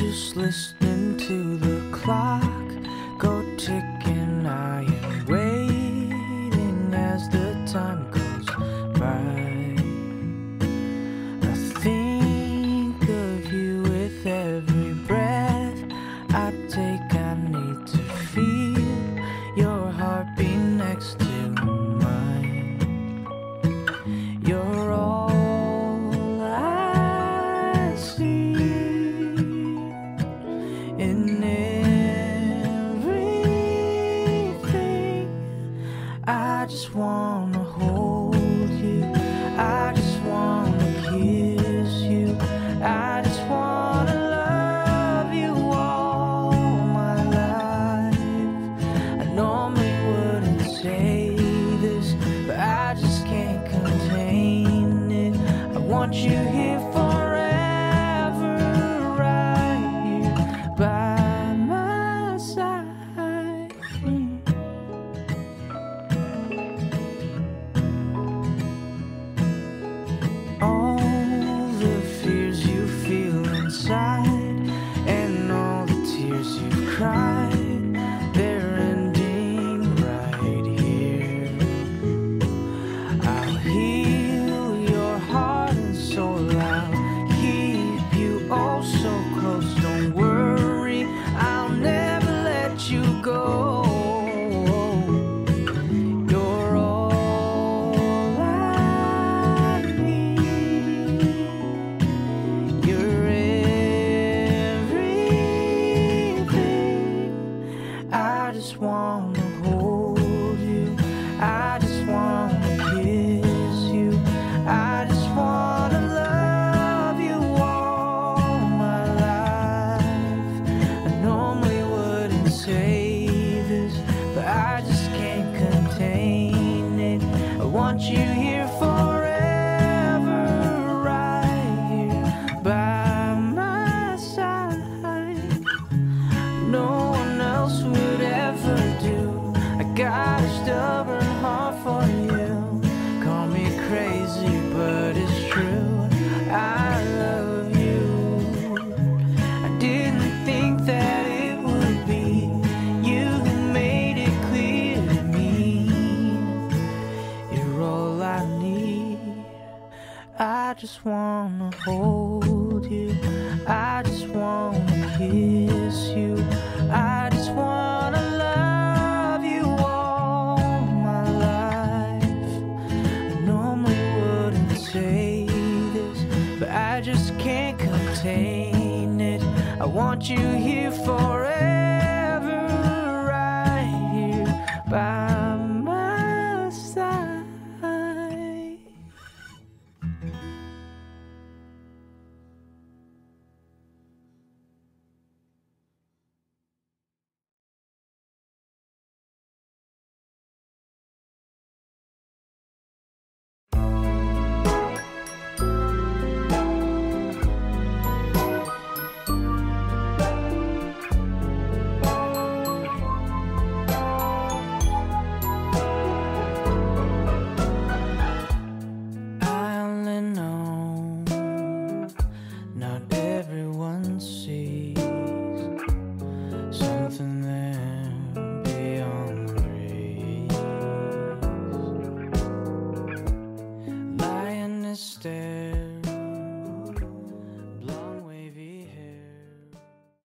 just listening to the clock. in everything. I just wanna hold you. I just wanna kiss you. I just wanna love you all my life. I normally wouldn't say this, but I just can't contain it. I want you here. Worry, I'll never let you go. Want you here forever, right here by my side. No one else would ever do. I got a stubborn heart for you. Just wanna hold you. I just wanna kiss you. I just wanna love you all my life. I normally wouldn't say this, but I just can't contain it. I want you here forever,